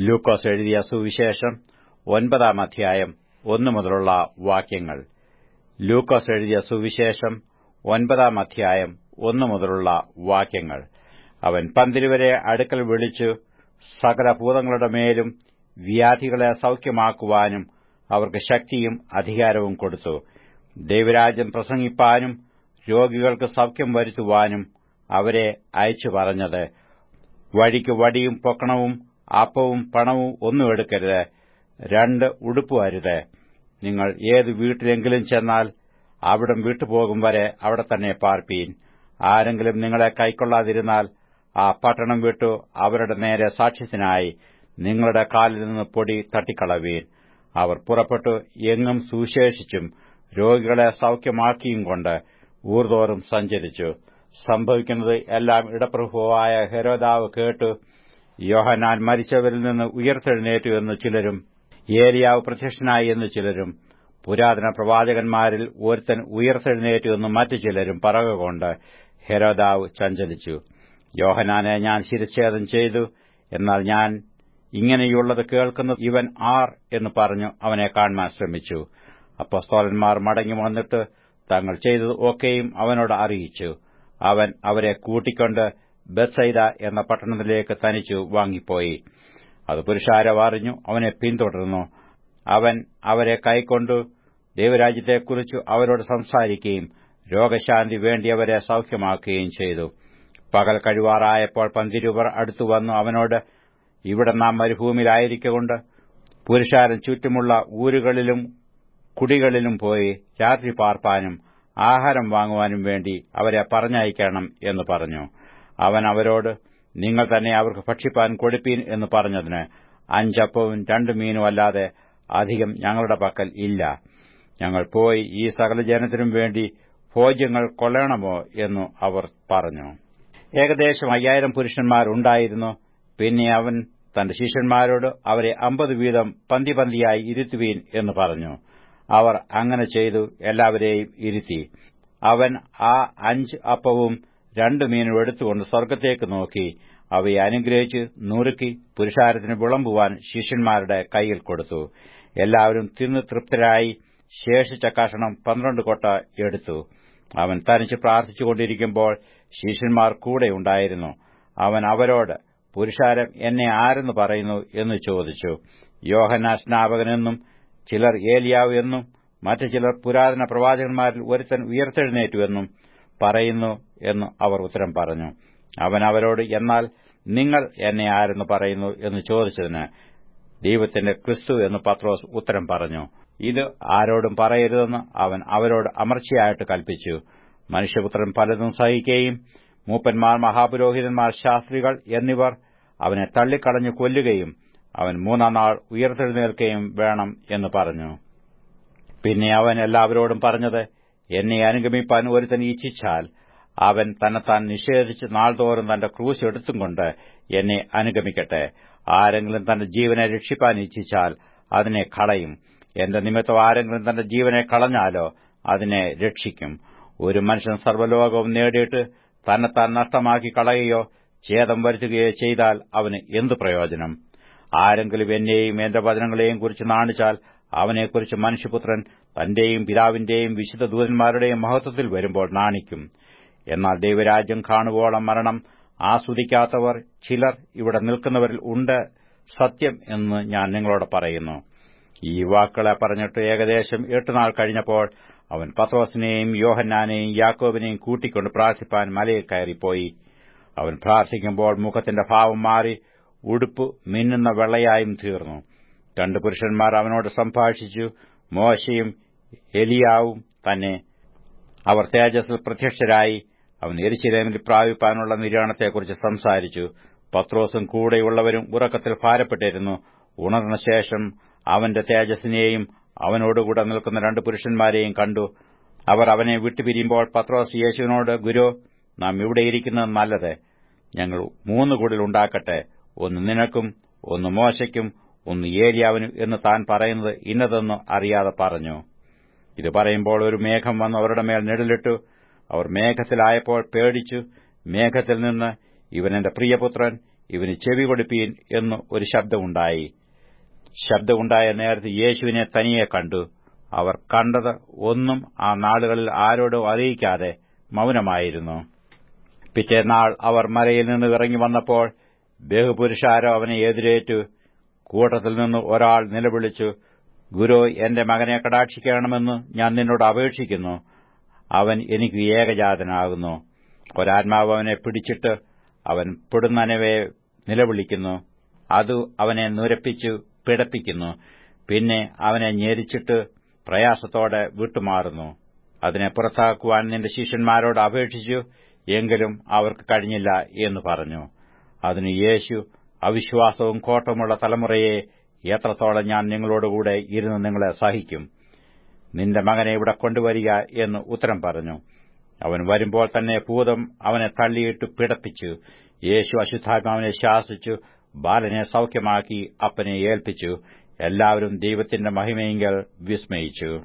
ലൂക്കോസ് എഴുതിയ സുവിശേഷം ഒൻപതാം അധ്യായം ഒന്നു മുതലുള്ള വാക്യങ്ങൾ. ലൂക്കോസ് എഴുതിയ സുവിശേഷം ഒൻപതാം അധ്യായം ഒന്നു മുതലുള്ള വാക്യങ്ങൾ. അവൻ പന്തിരുവരെ അടുക്കൽ വിളിച്ചു സകല ഭൂതങ്ങളുടെ മേലും വ്യാധികളെ സൌഖ്യമാക്കുവാനും അവർക്ക് ശക്തിയും അധികാരവും കൊടുത്തു. ദൈവരാജ്യം പ്രസംഗിപ്പാനും രോഗികൾക്ക് സൌഖ്യം വരുത്തുവാനും അവരെ അയച്ചു പറഞ്ഞത്. വഴിക്ക് വടിയും പൊക്കണവും അപ്പവും പണവും ഒന്നും എടുക്കരുത്. രണ്ട് ഉടുപ്പും അരുത്. നിങ്ങൾ ഏത് വീട്ടിലെങ്കിലും ചെന്നാൽ അവിടം വിട്ടുപോകും വരെ അവിടെ തന്നെ പാർപ്പീൻ. ആരെങ്കിലും നിങ്ങളെ കൈക്കൊള്ളാതിരുന്നാൽ ആ പട്ടണം വിട്ടു അവരുടെ നേരെ സാക്ഷ്യത്തിനായി നിങ്ങളുടെ കാലിൽ നിന്ന് പൊടി തട്ടിക്കളവീൻ. അവർ പുറപ്പെട്ടു എങ്ങും സുശേഷിച്ചും രോഗികളെ സൌഖ്യമാക്കിയും കൊണ്ട് ഊർതോറും സഞ്ചരിച്ചു. സംഭവിക്കുന്നത് എല്ലാം ഇടപ്രഭുവായ ഹെരോദാവ് കേട്ടു യോഹനാൻ മരിച്ചവരിൽ നിന്ന് ഉയർത്തെഴുന്നേറ്റു എന്ന് ചിലരും ഏലിയാവ് പ്രത്യക്ഷനായി എന്ന് ചിലരും പുരാതന പ്രവാചകന്മാരിൽ ഒരുത്തൻ ഉയർത്തെഴുന്നേറ്റു എന്ന് മറ്റു ചിലരും പറകുകൊണ്ട് ഹെരോദാവ് ചഞ്ചലിച്ചു. യോഹനാനെ ഞാൻ ശിരച്ഛേദം ചെയ്തു എന്നാൽ ഞാൻ ഇങ്ങനെയുള്ളത് കേൾക്കുന്ന ഇവൻ ആർ എന്ന് പറഞ്ഞു അവനെ കാണുവാൻ ശ്രമിച്ചു. അപ്പസ്തോലന്മാർ മടങ്ങി വന്നിട്ട് തങ്ങൾ ചെയ്തത് ഒക്കെയും അവനോട് അറിയിച്ചു. അവൻ അവരെ കൂട്ടിക്കൊണ്ട് ബെസൈദ എന്ന പട്ടണത്തിലേക്ക് തനിച്ചു വാങ്ങിപ്പോയി. അത് പുരുഷാരം അറിഞ്ഞു അവനെ പിന്തുടർന്നു. അവൻ അവരെ കൈക്കൊണ്ടു ദൈവരാജ്യത്തെക്കുറിച്ച് അവരോട് സംസാരിക്കുകയും രോഗശാന്തി വേണ്ടിയവരെ സൌഖ്യമാക്കുകയും ചെയ്തു. പകൽ കഴിവാറായപ്പോൾ പന്തിരൂപർ അടുത്തുവന്നു അവനോട് ഇവിടെ നാം മരുഭൂമിയിലായിരിക്കൊണ്ട് പുരുഷാരൻ ചുറ്റുമുള്ള ഊരുകളിലും കുടികളിലും പോയി രാത്രി പാർപ്പാനും ആഹാരം വാങ്ങുവാനും വേണ്ടി അവരെ പറഞ്ഞയക്കണം എന്ന് പറഞ്ഞു. അവൻ അവരോട് നിങ്ങൾ തന്നെ അവർക്ക് ഭക്ഷിപ്പാൻ കൊടുപ്പീൻ എന്ന് പറഞ്ഞതിന് അഞ്ചപ്പവും രണ്ടു മീനും അല്ലാതെ അധികം ഞങ്ങളുടെ പക്കൽ ഇല്ല. ഞങ്ങൾ പോയി ഈ സകല ജനത്തിനും വേണ്ടി ഭോജ്യങ്ങൾ കൊള്ളണമോ എന്നു അവർ പറഞ്ഞു. ഏകദേശം അയ്യായിരം പുരുഷന്മാരുണ്ടായിരുന്നു പിന്നെ അവൻ തന്റെ ശിഷ്യന്മാരോട് അവരെ അമ്പത് വീതം പന്തി പന്തിയായി ഇരുത്തുവീൻ എന്ന് പറഞ്ഞു. അവർ അങ്ങനെ ചെയ്തു എല്ലാവരെയും ഇരുത്തി. അവൻ ആ അഞ്ച് അപ്പവും രണ്ടു മീനും എടുത്തുകൊണ്ട് സ്വർഗത്തേക്ക് നോക്കി. അവയെ അനുഗ്രഹിച്ച് നുറുക്കി പുരുഷാരത്തിന് വിളമ്പുവാൻ ശിഷ്യന്മാരുടെ കൈയിൽ കൊടുത്തു. എല്ലാവരും തിന്നു തൃപ്തരായി ശേഷിച്ച കഷണം പന്ത്രണ്ട് കൊട്ട എടുത്തു. അവൻ തനിച്ച് പ്രാർത്ഥിച്ചുകൊണ്ടിരിക്കുമ്പോൾ ശിഷ്യന്മാർ കൂടെ ഉണ്ടായിരുന്നു. അവൻ അവരോട് പുരുഷാരം എന്നെ ആരെന്ന് പറയുന്നു? എന്ന് ചോദിച്ചു. യോഹന സ്നാപകനെന്നും ചിലർ ഏലിയാവ് എന്നും മറ്റു ചിലർ പുരാതന പ്രവാചകന്മാരിൽ ഒരുത്തൻ ഉയർത്തെഴുന്നേറ്റുവെന്നും പറയുന്നു എന്ന് അവർ ഉത്തരം പറഞ്ഞു. അവൻ അവരോട് എന്നാൽ നിങ്ങൾ എന്നെ ആരെന്ന് പറയുന്നു? എന്ന് ചോദിച്ചതിന് ദൈവത്തിന്റെ ക്രിസ്തു എന്ന് പത്രോസ് ഉത്തരം പറഞ്ഞു. ഇത് ആരോടും പറയരുതെന്ന് അവൻ അവരോട് അമർച്ചയായിട്ട് കൽപ്പിച്ചു. മനുഷ്യപുത്രൻ പലതും സഹിക്കുകയും മൂപ്പന്മാർ മഹാപുരോഹിതന്മാർ ശാസ്ത്രികൾ എന്നിവർ അവനെ തള്ളിക്കളഞ്ഞു കൊല്ലുകയും അവൻ മൂന്നാം നാൾ ഉയർത്തെഴുന്നേൽക്കുകയും വേണം എന്ന് പറഞ്ഞു. പിന്നെ അവൻ എല്ലാവരോടും പറഞ്ഞത് എന്നെ അനുഗമിപ്പാൻ ഒരുത്തൻ ഇച്ഛിച്ചാൽ അവൻ തന്നെത്താൻ നിഷേധിച്ച് നാൾതോറും തന്റെ ക്രൂശ് എടുത്തും കൊണ്ട് എന്നെ അനുഗമിക്കട്ടെ. ആരെങ്കിലും തന്റെ ജീവനെ രക്ഷിപ്പാൻ ഇച്ഛിച്ചാൽ അതിനെ കളയും. എന്റെ നിമിത്തം ആരെങ്കിലും തന്റെ ജീവനെ കളഞ്ഞാലോ അതിനെ രക്ഷിക്കും. ഒരു മനുഷ്യൻ സർവലോകവും നേടിയിട്ട് തന്നെത്താൻ നഷ്ടമാക്കി കളയുകയോ ഛേദം വരുത്തുകയോ ചെയ്താൽ അവന് എന്തു പ്രയോജനം? ആരെങ്കിലും എന്നെയും എന്റെ വചനങ്ങളെയും കുറിച്ച് നാണിച്ചാൽ അവനെക്കുറിച്ച് മനുഷ്യപുത്രൻ തന്റെയും പിതാവിന്റെയും വിശുദ്ധ ദൂതന്മാരുടെയും മഹത്വത്തിൽ വരുമ്പോൾ നാണിക്കും. എന്നാൽ ദൈവരാജ്യം കാണുവോളം മരണം ആസ്വദിക്കാത്തവർ ചിലർ ഇവിടെ നിൽക്കുന്നവരിൽ ഉണ്ട് സത്യം എന്ന് ഞാൻ നിങ്ങളോട് പറയുന്നു. ഈ വാക്കുകളെ പറഞ്ഞിട്ട് ഏകദേശം എട്ടുനാൾ കഴിഞ്ഞപ്പോൾ അവൻ പത്രോസിനെയും യോഹന്നാനെയും യാക്കോബിനെയും കൂട്ടിക്കൊണ്ട് പ്രാർത്ഥിപ്പാൻ മലയിൽ കയറിപ്പോയി. അവൻ പ്രാർത്ഥിക്കുമ്പോൾ മുഖത്തിന്റെ ഭാവം മാറി ഉടുപ്പ് മിന്നുന്ന വെള്ളയായും തീർന്നു. രണ്ടു പുരുഷന്മാർ അവനോട് സംഭാഷിച്ചു. മോശയും എലിയാവും തന്നെ അവർ തേജസ്സിൽ പ്രത്യക്ഷരായി. അവൻ എരിശിലേമിൽ പ്രാപിപ്പാനുള്ള നിര്യാണത്തെക്കുറിച്ച് സംസാരിച്ചു. പത്രോസും കൂടെയുള്ളവരും ഉറക്കത്തിൽ ഭാരപ്പെട്ടിരുന്നു. ഉണർന്ന ശേഷം അവന്റെ തേജസ്സിനെയും അവനോടുകൂടെ നിൽക്കുന്ന രണ്ട് പുരുഷന്മാരെയും കണ്ടു. അവർ അവനെ വിട്ടുപിരിയുമ്പോൾ പത്രോസ് യേശുവിനോട് ഗുരു നാം ഇവിടെയിരിക്കുന്നത് നല്ലത്. ഞങ്ങൾ മൂന്ന് ഉണ്ടാക്കട്ടെ. ഒന്ന് നിനക്കും ഒന്ന് മോശയ്ക്കും ഒന്ന് ഏലിയാവിനു എന്ന് താൻ പറയുന്നത് ഇന്നതെന്ന് അറിയാതെ പറഞ്ഞു. ഇത് പറയുമ്പോൾ ഒരു മേഘം വന്ന് അവരുടെ മേൽ നെടിലിട്ടു അവർ മേഘത്തിലായപ്പോൾ പേടിച്ചു. മേഘത്തിൽ നിന്ന് ഇവൻ എന്റെ പ്രിയപുത്രൻ ഇവന് ചെവി കൊടുപ്പീൻ എന്ന് ഒരു ശബ്ദമുണ്ടായി. ശബ്ദമുണ്ടായ നേരത്ത് യേശുവിനെ തനിയെ കണ്ടു. അവർ കണ്ടത് ഒന്നും ആ നാളുകളിൽ ആരോടോ അറിയിക്കാതെ മൗനമായിരുന്നു. പിറ്റേനാൾ അവർ മലയിൽ നിന്ന് ഇറങ്ങി വന്നപ്പോൾ ബഹുപുരുഷാരോ അവനെ എതിരേറ്റു. കൂട്ടത്തിൽ നിന്ന് ഒരാൾ നിലവിളിച്ചു ഗുരു എന്റെ മകനെ കടാക്ഷിക്കണമെന്ന് ഞാൻ നിന്നോട് അപേക്ഷിക്കുന്നു. അവൻ എനിക്ക് ഏകജാതനാകുന്നു. ഒരാത്മാവ് അവനെ പിടിച്ചിട്ട് അവൻ പെടുന്നനവെ നിലവിളിക്കുന്നു. അത് അവനെ നുരപ്പിച്ചു പിടപ്പിക്കുന്നു. പിന്നെ അവനെ ഞെരിച്ചിട്ട് പ്രയാസത്തോടെ വിട്ടുമാറുന്നു. അതിനെ പുറത്താക്കുവാൻ നിന്റെ ശിഷ്യന്മാരോട് അപേക്ഷിച്ചു എങ്കിലും അവർക്ക് കഴിഞ്ഞില്ല എന്ന് പറഞ്ഞു. അതിന് യേശു അവിശ്വാസവും കോട്ടമുള്ള തലമുറയെ എത്രത്തോളം ഞാൻ നിങ്ങളോടുകൂടെ ഇരുന്ന് നിങ്ങളെ സഹിക്കും? നിന്റെ മകനെ ഇവിടെ കൊണ്ടുവരിക എന്ന് ഉത്തരം പറഞ്ഞു. അവൻ വരുമ്പോൾ തന്നെ ഭൂതം അവനെ തള്ളിയിട്ട് പിടപ്പിച്ചു. യേശു അശുദ്ധാത്മാവിനെ ശാസിച്ചു. ബാലനെ സൌഖ്യമാക്കി അപ്പനെ ഏൽപ്പിച്ചു. എല്ലാവരും ദൈവത്തിന്റെ മഹിമയെങ്കിൽ വിസ്മയിച്ചു.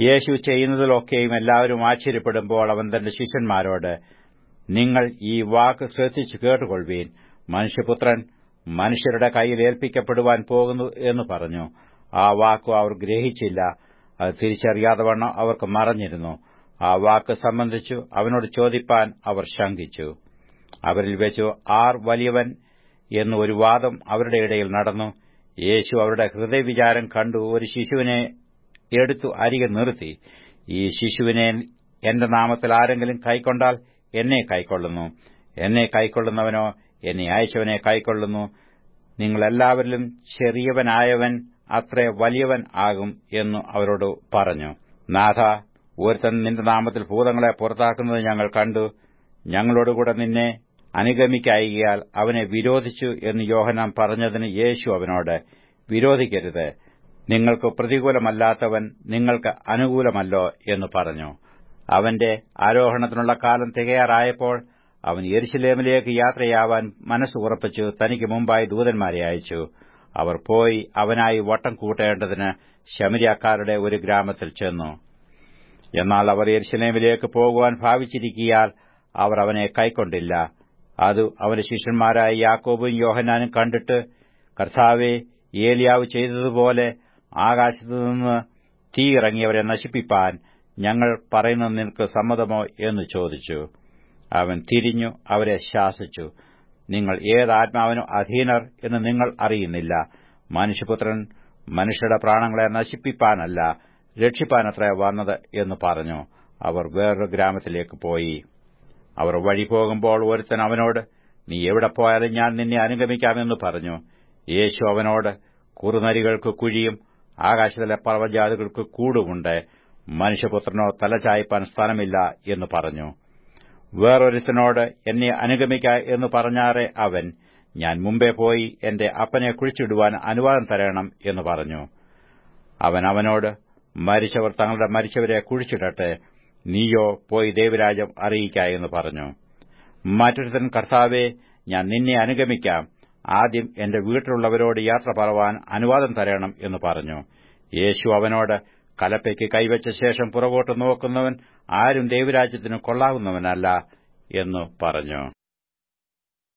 യേശു ചെയ്യുന്നതിലൊക്കെയും എല്ലാവരും ആശ്ചര്യപ്പെടുമ്പോൾ അവൻ തന്റെ ശിഷ്യന്മാരോട് നിങ്ങൾ ഈ വാക്ക് ശ്രദ്ധിച്ചു കേട്ടുകൊള്ളുവീൻ. മനുഷ്യപുത്രൻ മനുഷ്യരുടെ കയ്യിൽ ഏൽപ്പിക്കപ്പെടുവാൻ പോകുന്നു എന്ന് പറഞ്ഞു. ആ വാക്കു അവർ ഗ്രഹിച്ചില്ല. അത് തിരിച്ചറിയാതെ വണ്ണം അവർക്ക് മറഞ്ഞിരുന്നു. ആ വാക്ക് സംബന്ധിച്ചു അവനോട് ചോദിപ്പാൻ അവർ ശങ്കിച്ചു. അവരിൽ വെച്ചു ആർ വലിയവൻ എന്ന് ഒരു വാദം അവരുടെ ഇടയിൽ നടന്നു. യേശു അവരുടെ ഹൃദയവിചാരം കണ്ടു. ഒരു ശിശുവിനെ എടുത്തു അരികെ നിർത്തി. ഈ ശിശുവിനെ എന്റെ നാമത്തിൽ ആരെങ്കിലും കൈക്കൊണ്ടാൽ എന്നെ കൈക്കൊള്ളുന്നു. എന്നെ കൈക്കൊള്ളുന്നവനോ എന്നെ അയച്ചവനെ കൈക്കൊള്ളുന്നു. നിങ്ങളെല്ലാവരിലും ചെറിയവനായവൻ അത്രേ വലിയവൻ ആകും എന്നു അവരോട് പറഞ്ഞു. നാഥ ഒരുത്തൻ നിന്റെ നാമത്തിൽ ഭൂതങ്ങളെ പുറത്താക്കുന്നത് ഞങ്ങൾ കണ്ടു. ഞങ്ങളോടുകൂടെ നിന്നെ അനുഗമിക്കായികയാൽ അവനെ വിരോധിച്ചു എന്ന് യോഹനാൻ പറഞ്ഞതിന് യേശു അവനോട് വിരോധിക്കരുത്. നിങ്ങൾക്ക് പ്രതികൂലമല്ലാത്തവൻ നിങ്ങൾക്ക് അനുകൂലമല്ലോ എന്ന് പറഞ്ഞു. അവന്റെ ആരോഹണത്തിനുള്ള കാലം തികയാറായപ്പോൾ അവൻ യെരുശലേമിലേക്ക് യാത്രയാവാൻ മനസ്സ് ഉറപ്പിച്ചു തനിക്ക് മുമ്പായി ദൂതന്മാരെ അയച്ചു. അവർ പോയി അവനായി വട്ടം കൂട്ടേണ്ടതിന് ശമരിയാക്കാരുടെ ഒരു ഗ്രാമത്തിൽ ചെന്നു. എന്നാൽ അവർ യെരുശലേമിലേക്ക് പോകുവാൻ ഭാവിച്ചിരിക്കിയാൽ അവർ അവനെ കൈക്കൊണ്ടില്ല. അത് അവന്റെ ശിഷ്യന്മാരായ യാക്കോബും യോഹനാനും കണ്ടിട്ട് കർത്താവെ ഏലിയാവ് ചെയ്തതുപോലെ ആകാശത്തുനിന്ന് തീ ഇറങ്ങിയവരെ നശിപ്പിപ്പാൻ ഞങ്ങൾ പറയുന്നത് നിനക്ക് സമ്മതമോ? എന്ന് ചോദിച്ചു. അവൻ തിരിഞ്ഞു അവരെ ശാസിച്ചു. നിങ്ങൾ ഏത് അധീനർ എന്ന് നിങ്ങൾ അറിയുന്നില്ല. മനുഷ്യപുത്രൻ മനുഷ്യരുടെ പ്രാണങ്ങളെ നശിപ്പിപ്പാനല്ല രക്ഷിപ്പാനത്ര വന്നത് എന്ന് പറഞ്ഞു. അവർ വേറൊരു ഗ്രാമത്തിലേക്ക് പോയി. അവർ വഴി പോകുമ്പോൾ ഒരുത്തൻ അവനോട് നീ എവിടെ പോയാലും ഞാൻ നിന്നെ അനുഗമിക്കാമെന്ന് പറഞ്ഞു. യേശു അവനോട് കുറുനരികൾക്ക് കുഴിയും ആകാശത്തിലെ പർവജാതികൾക്ക് കൂടുമുണ്ട്. മനുഷ്യപുത്രനോ തലചായ്പാൻ സ്ഥലമില്ല എന്ന് പറഞ്ഞു. വേറൊരുത്തനോട് എന്നെ അനുഗമിക്ക എന്ന് പറഞ്ഞാറെ അവൻ. ഞാൻ മുമ്പേ പോയി എന്റെ അപ്പനെ കുഴിച്ചിടുവാൻ അനുവാദം തരണം എന്ന് പറഞ്ഞു. അവൻ അവനോട് മരിച്ചവർ തങ്ങളുടെ മരിച്ചവരെ കുഴിച്ചിടട്ടെ നീയോ പോയി ദേവരാജം അറിയിക്ക എന്ന് പറഞ്ഞു. മറ്റൊരുത്തൻ കർത്താവെ ഞാൻ നിന്നെ അനുഗമിക്കാം. ആദ്യം എന്റെ വീട്ടിലുള്ളവരോട് യാത്ര പറവാൻ അനുവാദം തരണം എന്ന് പറഞ്ഞു. യേശു അവനോട് കലപ്പയ്ക്ക് കൈവച്ച ശേഷം പുറകോട്ട് നോക്കുന്നവൻ ആരും ദൈവരാജ്യത്തിന് കൊള്ളാവുന്നവനല്ല എന്നു പറഞ്ഞു.